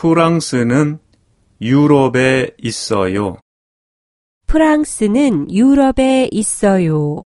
프랑스는 유럽에 있어요. 프랑스는 유럽에 있어요.